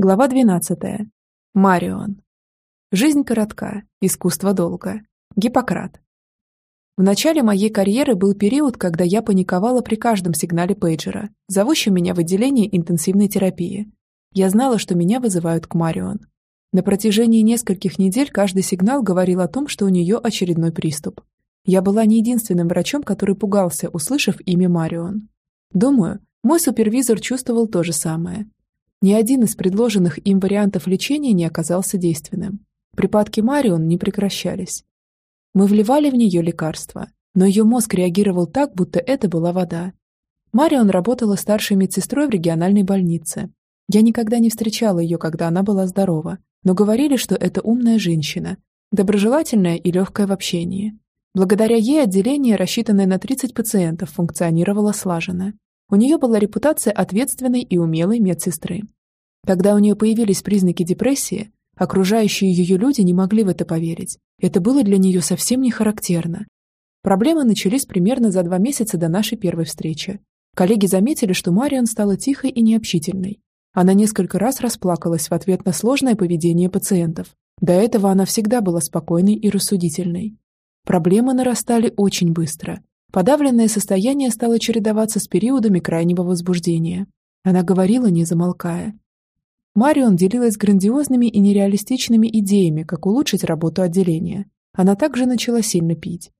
Глава 12. Марион. Жизнь коротка, искусство долго. Гиппократ. В начале моей карьеры был период, когда я паниковала при каждом сигнале пейджера, зовущем меня в отделение интенсивной терапии. Я знала, что меня вызывают к Марион. На протяжении нескольких недель каждый сигнал говорил о том, что у нее очередной приступ. Я была не единственным врачом, который пугался, услышав имя Марион. Думаю, мой супервизор чувствовал то же самое – ни один из предложенных им вариантов лечения не оказался действенным. Припадки Марион не прекращались. Мы вливали в нее лекарства, но ее мозг реагировал так, будто это была вода. Марион работала старшей медсестрой в региональной больнице. Я никогда не встречала ее, когда она была здорова, но говорили, что это умная женщина, доброжелательная и легкая в общении. Благодаря ей отделение, рассчитанное на 30 пациентов, функционировало слаженно. У нее была репутация ответственной и умелой медсестры. Когда у нее появились признаки депрессии, окружающие ее люди не могли в это поверить. Это было для нее совсем не характерно. Проблемы начались примерно за два месяца до нашей первой встречи. Коллеги заметили, что Мариан стала тихой и необщительной. Она несколько раз расплакалась в ответ на сложное поведение пациентов. До этого она всегда была спокойной и рассудительной. Проблемы нарастали очень быстро. Подавленное состояние стало чередоваться с периодами крайнего возбуждения. Она говорила, не замолкая. Марион делилась грандиозными и нереалистичными идеями, как улучшить работу отделения. Она также начала сильно пить.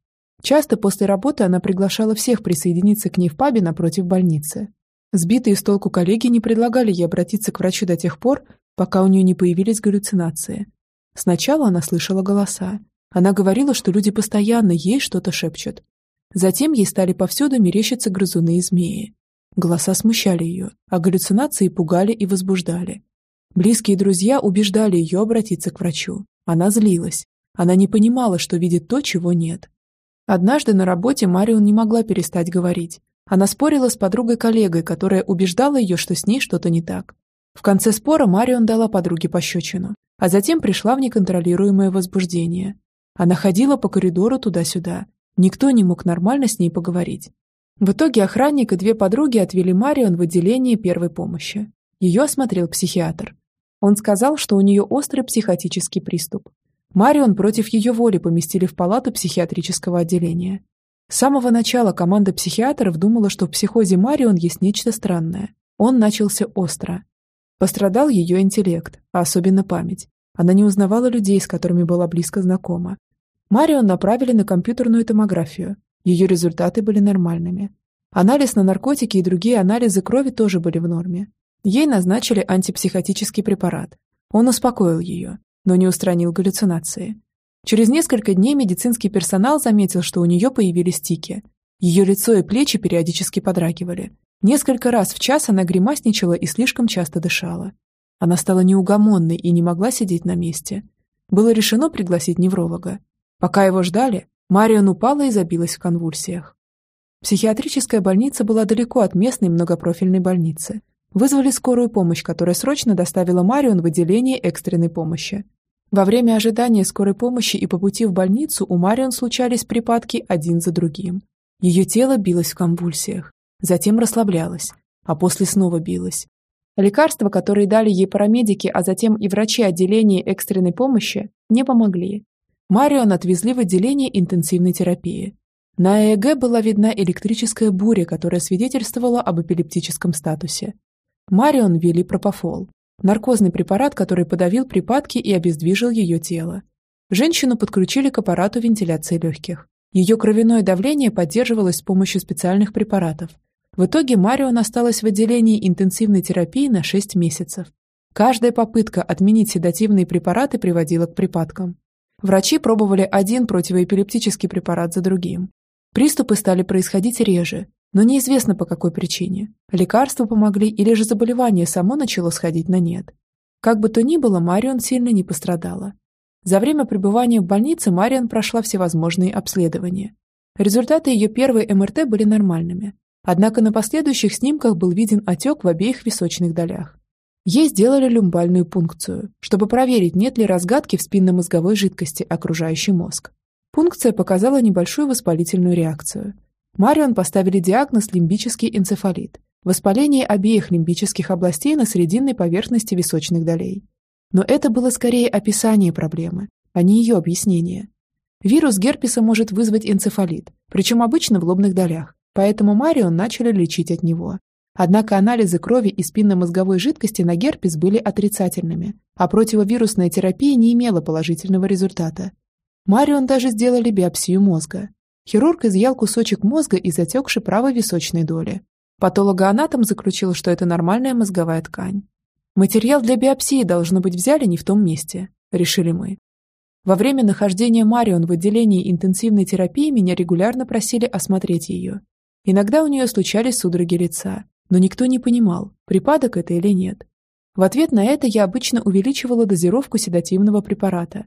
Часто после работы она приглашала всех присоединиться к ней в пабе напротив больницы. Сбитые с толку коллеги не предлагали ей обратиться к врачу до тех пор, пока у нее не появились галлюцинации. Сначала она слышала голоса. Она говорила, что люди постоянно ей что-то шепчут, Затем ей стали повсюду мерещиться грызуны и змеи. Голоса смущали ее, а галлюцинации пугали и возбуждали. Близкие друзья убеждали ее обратиться к врачу. Она злилась. Она не понимала, что видит то, чего нет. Однажды на работе Марион не могла перестать говорить. Она спорила с подругой-коллегой, которая убеждала ее, что с ней что-то не так. В конце спора Марион дала подруге пощечину, а затем пришла в неконтролируемое возбуждение. Она ходила по коридору туда-сюда, Никто не мог нормально с ней поговорить. В итоге охранник и две подруги отвели Марион в отделение первой помощи. Ее осмотрел психиатр. Он сказал, что у нее острый психотический приступ. Марион против ее воли поместили в палату психиатрического отделения. С самого начала команда психиатров думала, что в психозе Марион есть нечто странное. Он начался остро. Пострадал ее интеллект, а особенно память. Она не узнавала людей, с которыми была близко знакома. Марион направили на компьютерную томографию. Ее результаты были нормальными. Анализ на наркотики и другие анализы крови тоже были в норме. Ей назначили антипсихотический препарат. Он успокоил ее, но не устранил галлюцинации. Через несколько дней медицинский персонал заметил, что у нее появились тики. Ее лицо и плечи периодически подрагивали. Несколько раз в час она гримасничала и слишком часто дышала. Она стала неугомонной и не могла сидеть на месте. Было решено пригласить невролога. Пока его ждали, Марион упала и забилась в конвульсиях. Психиатрическая больница была далеко от местной многопрофильной больницы. Вызвали скорую помощь, которая срочно доставила Марион в отделение экстренной помощи. Во время ожидания скорой помощи и по пути в больницу у Марион случались припадки один за другим. Ее тело билось в конвульсиях, затем расслаблялось, а после снова билось. Лекарства, которые дали ей парамедики, а затем и врачи отделения экстренной помощи, не помогли. Марион отвезли в отделение интенсивной терапии. На ЭЭГ была видна электрическая буря, которая свидетельствовала об эпилептическом статусе. Марион ввели пропофол, наркозный препарат, который подавил припадки и обездвижил ее тело. Женщину подключили к аппарату вентиляции легких. Ее кровяное давление поддерживалось с помощью специальных препаратов. В итоге Марион осталась в отделении интенсивной терапии на 6 месяцев. Каждая попытка отменить седативные препараты приводила к припадкам. Врачи пробовали один противоэпилептический препарат за другим. Приступы стали происходить реже, но неизвестно по какой причине. Лекарства помогли или же заболевание само начало сходить на нет. Как бы то ни было, Марион сильно не пострадала. За время пребывания в больнице Марион прошла всевозможные обследования. Результаты ее первой МРТ были нормальными, однако на последующих снимках был виден отек в обеих височных долях. Ей сделали люмбальную пункцию, чтобы проверить, нет ли разгадки в спинномозговой жидкости, окружающей мозг. Пункция показала небольшую воспалительную реакцию. Марион поставили диагноз лимбический энцефалит. воспаление обеих лимбических областей на срединной поверхности височных долей. Но это было скорее описание проблемы, а не ее объяснение. Вирус герпеса может вызвать энцефалит, причем обычно в лобных долях, поэтому Марион начали лечить от него. Однако анализы крови и спинномозговой жидкости на герпес были отрицательными, а противовирусная терапия не имела положительного результата. Марион даже сделали биопсию мозга. Хирург изъял кусочек мозга из отекшей правой височной доли. Патологоанатом заключил, что это нормальная мозговая ткань. Материал для биопсии, должно быть, взяли не в том месте, решили мы. Во время нахождения Марион в отделении интенсивной терапии меня регулярно просили осмотреть ее. Иногда у нее случались судороги лица, но никто не понимал, припадок это или нет. В ответ на это я обычно увеличивала дозировку седативного препарата.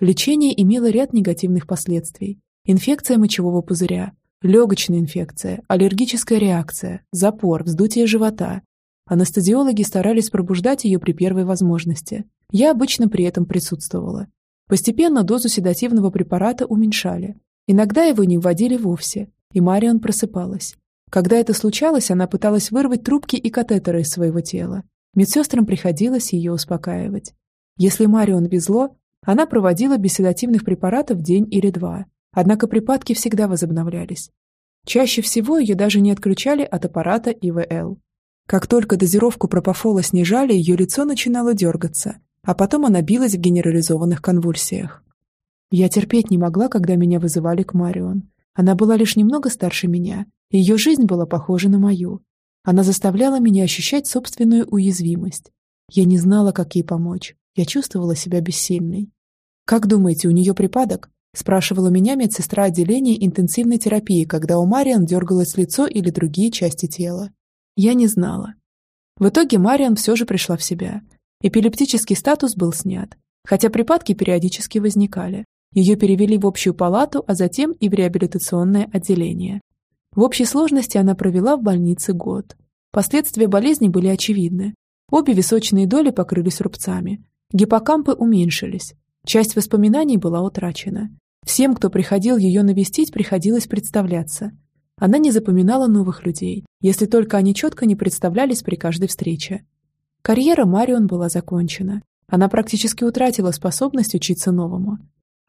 Лечение имело ряд негативных последствий. Инфекция мочевого пузыря, легочная инфекция, аллергическая реакция, запор, вздутие живота. Анестезиологи старались пробуждать ее при первой возможности. Я обычно при этом присутствовала. Постепенно дозу седативного препарата уменьшали. Иногда его не вводили вовсе, и Марион просыпалась. Когда это случалось, она пыталась вырвать трубки и катетеры из своего тела. Медсестрам приходилось ее успокаивать. Если Марион везло, она проводила без седативных препаратов день или два. Однако припадки всегда возобновлялись. Чаще всего ее даже не отключали от аппарата ИВЛ. Как только дозировку пропофола снижали, ее лицо начинало дергаться, а потом она билась в генерализованных конвульсиях. Я терпеть не могла, когда меня вызывали к Марион. Она была лишь немного старше меня, и ее жизнь была похожа на мою. Она заставляла меня ощущать собственную уязвимость. Я не знала, как ей помочь. Я чувствовала себя бессильной. «Как думаете, у нее припадок?» – спрашивала меня медсестра отделения интенсивной терапии, когда у Мариан дергалось лицо или другие части тела. Я не знала. В итоге Мариан все же пришла в себя. Эпилептический статус был снят, хотя припадки периодически возникали. Ее перевели в общую палату, а затем и в реабилитационное отделение. В общей сложности она провела в больнице год. Последствия болезни были очевидны. Обе височные доли покрылись рубцами. Гиппокампы уменьшились. Часть воспоминаний была утрачена. Всем, кто приходил ее навестить, приходилось представляться. Она не запоминала новых людей, если только они четко не представлялись при каждой встрече. Карьера Марион была закончена. Она практически утратила способность учиться новому.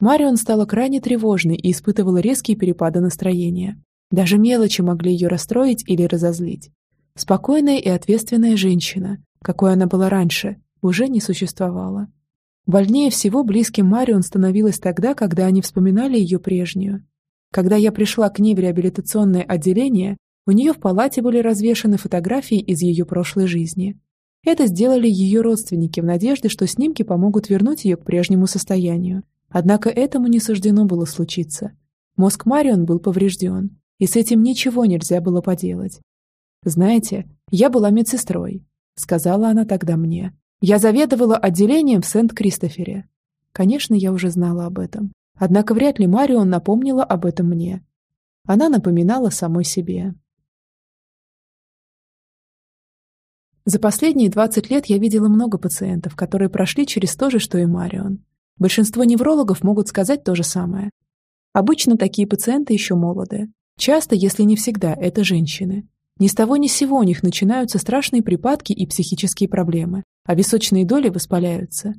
Марион стала крайне тревожной и испытывала резкие перепады настроения. Даже мелочи могли ее расстроить или разозлить. Спокойная и ответственная женщина, какой она была раньше, уже не существовала. Больнее всего близким Марион становилась тогда, когда они вспоминали ее прежнюю. Когда я пришла к ней в реабилитационное отделение, у нее в палате были развешаны фотографии из ее прошлой жизни. Это сделали ее родственники в надежде, что снимки помогут вернуть ее к прежнему состоянию. Однако этому не суждено было случиться. Мозг Марион был поврежден, и с этим ничего нельзя было поделать. «Знаете, я была медсестрой», — сказала она тогда мне. «Я заведовала отделением в Сент-Кристофере». Конечно, я уже знала об этом. Однако вряд ли Марион напомнила об этом мне. Она напоминала самой себе. За последние 20 лет я видела много пациентов, которые прошли через то же, что и Марион. Большинство неврологов могут сказать то же самое. Обычно такие пациенты еще молоды, Часто, если не всегда, это женщины. Ни с того ни с сего у них начинаются страшные припадки и психические проблемы, а височные доли воспаляются.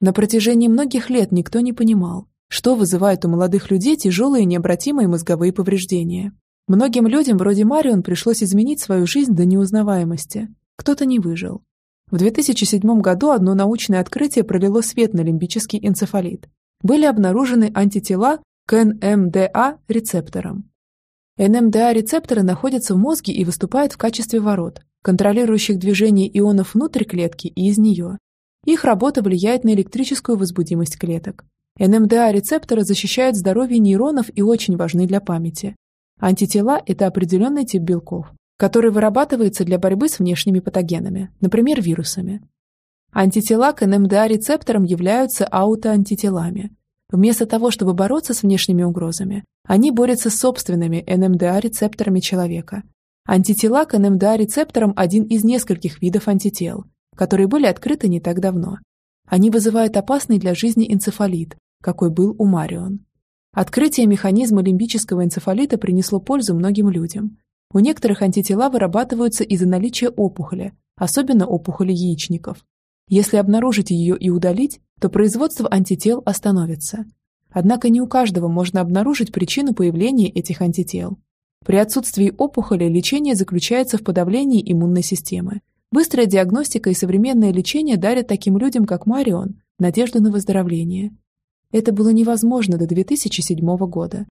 На протяжении многих лет никто не понимал, что вызывает у молодых людей тяжелые необратимые мозговые повреждения. Многим людям вроде Марион пришлось изменить свою жизнь до неузнаваемости. Кто-то не выжил. В 2007 году одно научное открытие пролило свет на лимбический энцефалит. Были обнаружены антитела к НМДА-рецепторам, НМДА-рецепторы находятся в мозге и выступают в качестве ворот, контролирующих движение ионов внутрь клетки и из нее. Их работа влияет на электрическую возбудимость клеток. НМДА-рецепторы защищают здоровье нейронов и очень важны для памяти. Антитела – это определенный тип белков, который вырабатывается для борьбы с внешними патогенами, например, вирусами. Антитела к НМДА-рецепторам являются аутоантителами, Вместо того, чтобы бороться с внешними угрозами, они борются с собственными НМДА-рецепторами человека. Антитела к НМДА-рецепторам – один из нескольких видов антител, которые были открыты не так давно. Они вызывают опасный для жизни энцефалит, какой был у Марион. Открытие механизма лимбического энцефалита принесло пользу многим людям. У некоторых антитела вырабатываются из-за наличия опухоли, особенно опухоли яичников. Если обнаружить ее и удалить, то производство антител остановится. Однако не у каждого можно обнаружить причину появления этих антител. При отсутствии опухоли лечение заключается в подавлении иммунной системы. Быстрая диагностика и современное лечение дарят таким людям, как Марион, надежду на выздоровление. Это было невозможно до 2007 года.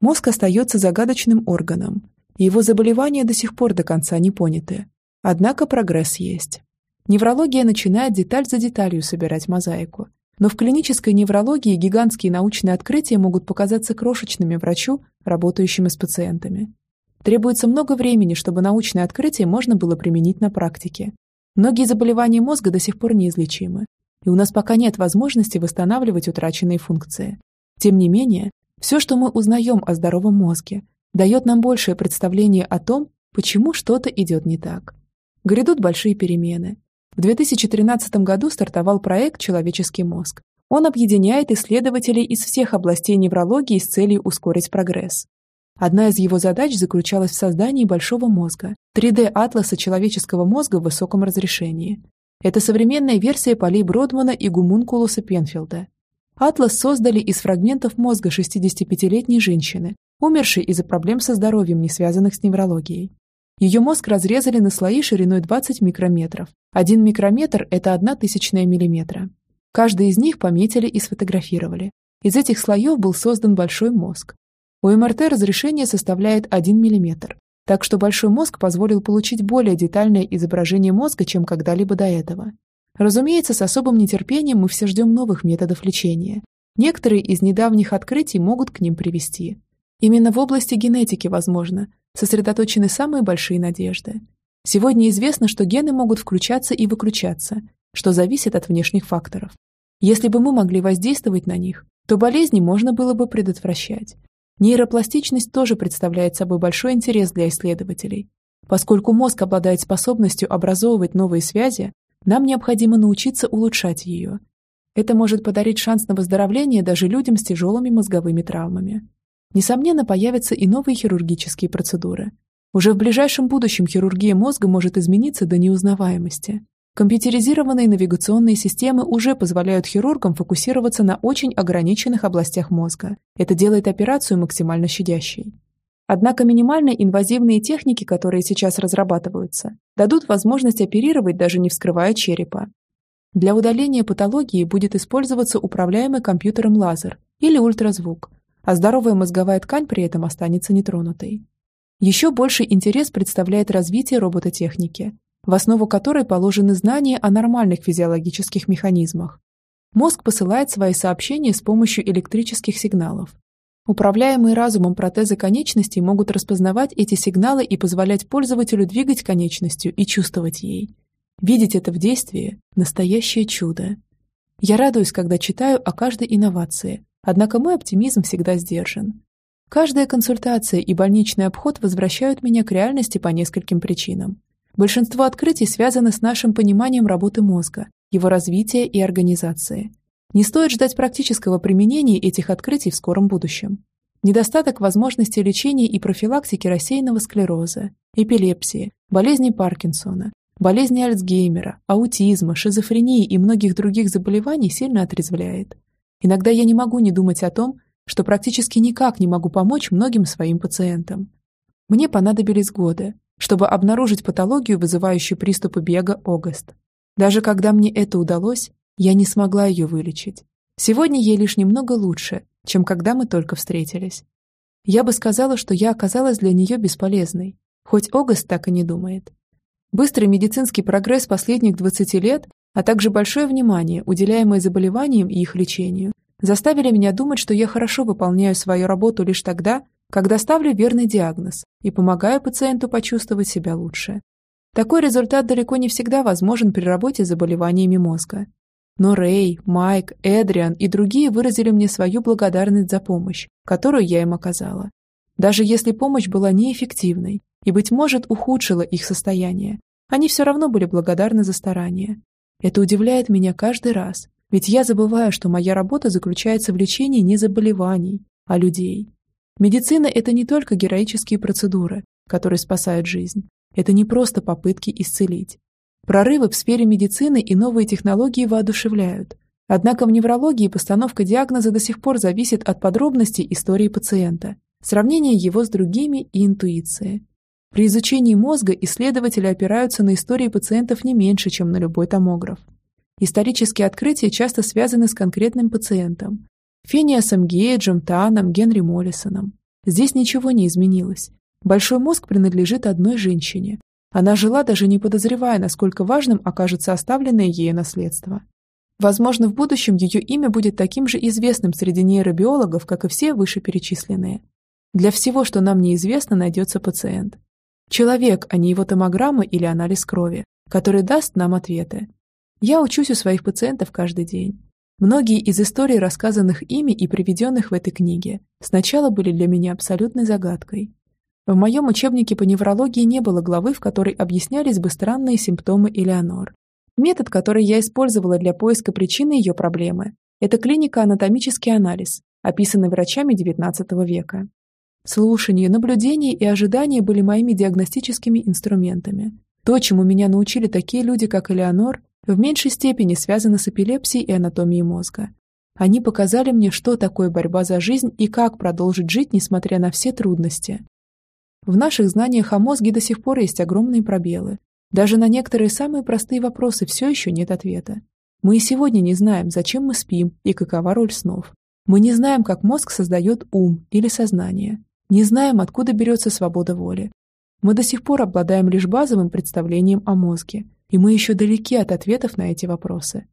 Мозг остается загадочным органом, его заболевания до сих пор до конца не поняты. Однако прогресс есть. Неврология начинает деталь за деталью собирать мозаику. Но в клинической неврологии гигантские научные открытия могут показаться крошечными врачу, работающим с пациентами. Требуется много времени, чтобы научное открытие можно было применить на практике. Многие заболевания мозга до сих пор неизлечимы, и у нас пока нет возможности восстанавливать утраченные функции. Тем не менее, все, что мы узнаем о здоровом мозге, дает нам большее представление о том, почему что-то идет не так. Грядут большие перемены. В 2013 году стартовал проект «Человеческий мозг». Он объединяет исследователей из всех областей неврологии с целью ускорить прогресс. Одна из его задач заключалась в создании большого мозга, 3D-атласа человеческого мозга в высоком разрешении. Это современная версия полей Бродмана и гумункулуса Пенфилда. Атлас создали из фрагментов мозга 65-летней женщины, умершей из-за проблем со здоровьем, не связанных с неврологией. Ее мозг разрезали на слои шириной 20 микрометров. Один микрометр – это одна тысячная миллиметра. Каждый из них пометили и сфотографировали. Из этих слоев был создан большой мозг. У МРТ разрешение составляет 1 мм, так что большой мозг позволил получить более детальное изображение мозга, чем когда-либо до этого. Разумеется, с особым нетерпением мы все ждем новых методов лечения. Некоторые из недавних открытий могут к ним привести. Именно в области генетики, возможно, сосредоточены самые большие надежды. Сегодня известно, что гены могут включаться и выключаться, что зависит от внешних факторов. Если бы мы могли воздействовать на них, то болезни можно было бы предотвращать. Нейропластичность тоже представляет собой большой интерес для исследователей. Поскольку мозг обладает способностью образовывать новые связи, нам необходимо научиться улучшать ее. Это может подарить шанс на выздоровление даже людям с тяжелыми мозговыми травмами. Несомненно, появятся и новые хирургические процедуры. Уже в ближайшем будущем хирургия мозга может измениться до неузнаваемости. Компьютеризированные навигационные системы уже позволяют хирургам фокусироваться на очень ограниченных областях мозга. Это делает операцию максимально щадящей. Однако минимально инвазивные техники, которые сейчас разрабатываются, дадут возможность оперировать, даже не вскрывая черепа. Для удаления патологии будет использоваться управляемый компьютером лазер или ультразвук, а здоровая мозговая ткань при этом останется нетронутой. Еще больший интерес представляет развитие робототехники, в основу которой положены знания о нормальных физиологических механизмах. Мозг посылает свои сообщения с помощью электрических сигналов. Управляемые разумом протезы конечностей могут распознавать эти сигналы и позволять пользователю двигать конечностью и чувствовать ей. Видеть это в действии – настоящее чудо. Я радуюсь, когда читаю о каждой инновации, Однако мой оптимизм всегда сдержан. Каждая консультация и больничный обход возвращают меня к реальности по нескольким причинам. Большинство открытий связаны с нашим пониманием работы мозга, его развития и организации. Не стоит ждать практического применения этих открытий в скором будущем. Недостаток возможности лечения и профилактики рассеянного склероза, эпилепсии, болезни Паркинсона, болезни Альцгеймера, аутизма, шизофрении и многих других заболеваний сильно отрезвляет. Иногда я не могу не думать о том, что практически никак не могу помочь многим своим пациентам. Мне понадобились годы, чтобы обнаружить патологию, вызывающую приступы бега Огост. Даже когда мне это удалось, я не смогла ее вылечить. Сегодня ей лишь немного лучше, чем когда мы только встретились. Я бы сказала, что я оказалась для нее бесполезной, хоть Огост так и не думает. Быстрый медицинский прогресс последних 20 лет а также большое внимание, уделяемое заболеваниям и их лечению, заставили меня думать, что я хорошо выполняю свою работу лишь тогда, когда ставлю верный диагноз и помогаю пациенту почувствовать себя лучше. Такой результат далеко не всегда возможен при работе с заболеваниями мозга. Но Рэй, Майк, Эдриан и другие выразили мне свою благодарность за помощь, которую я им оказала. Даже если помощь была неэффективной и, быть может, ухудшила их состояние, они все равно были благодарны за старания. Это удивляет меня каждый раз, ведь я забываю, что моя работа заключается в лечении не заболеваний, а людей. Медицина – это не только героические процедуры, которые спасают жизнь. Это не просто попытки исцелить. Прорывы в сфере медицины и новые технологии воодушевляют. Однако в неврологии постановка диагноза до сих пор зависит от подробностей истории пациента, сравнения его с другими и интуиции. При изучении мозга исследователи опираются на истории пациентов не меньше, чем на любой томограф. Исторические открытия часто связаны с конкретным пациентом. Фениасом Гейджем, Таном, Генри Моллисоном. Здесь ничего не изменилось. Большой мозг принадлежит одной женщине. Она жила, даже не подозревая, насколько важным окажется оставленное ею наследство. Возможно, в будущем ее имя будет таким же известным среди нейробиологов, как и все вышеперечисленные. Для всего, что нам неизвестно, найдется пациент. Человек, а не его томограмма или анализ крови, который даст нам ответы. Я учусь у своих пациентов каждый день. Многие из историй, рассказанных ими и приведенных в этой книге, сначала были для меня абсолютной загадкой. В моем учебнике по неврологии не было главы, в которой объяснялись бы странные симптомы Элеонор. Метод, который я использовала для поиска причины ее проблемы, это клиника-анатомический анализ, описанный врачами XIX века. Слушание, наблюдение и ожидание были моими диагностическими инструментами. То, чему меня научили такие люди, как Элеонор, в меньшей степени связано с эпилепсией и анатомией мозга. Они показали мне, что такое борьба за жизнь и как продолжить жить, несмотря на все трудности. В наших знаниях о мозге до сих пор есть огромные пробелы. Даже на некоторые самые простые вопросы все еще нет ответа. Мы и сегодня не знаем, зачем мы спим и какова роль снов. Мы не знаем, как мозг создает ум или сознание. Не знаем, откуда берется свобода воли. Мы до сих пор обладаем лишь базовым представлением о мозге, и мы еще далеки от ответов на эти вопросы.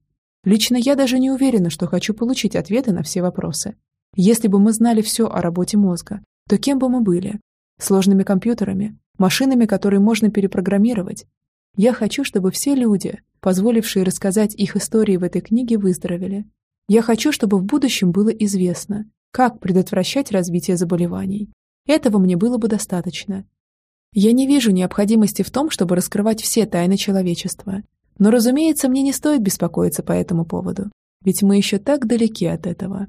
Лично я даже не уверена, что хочу получить ответы на все вопросы. Если бы мы знали все о работе мозга, то кем бы мы были? Сложными компьютерами, машинами, которые можно перепрограммировать. Я хочу, чтобы все люди, позволившие рассказать их истории в этой книге, выздоровели. Я хочу, чтобы в будущем было известно, как предотвращать развитие заболеваний. Этого мне было бы достаточно, я не вижу необходимости в том, чтобы раскрывать все тайны человечества. Но, разумеется, мне не стоит беспокоиться по этому поводу, ведь мы еще так далеки от этого.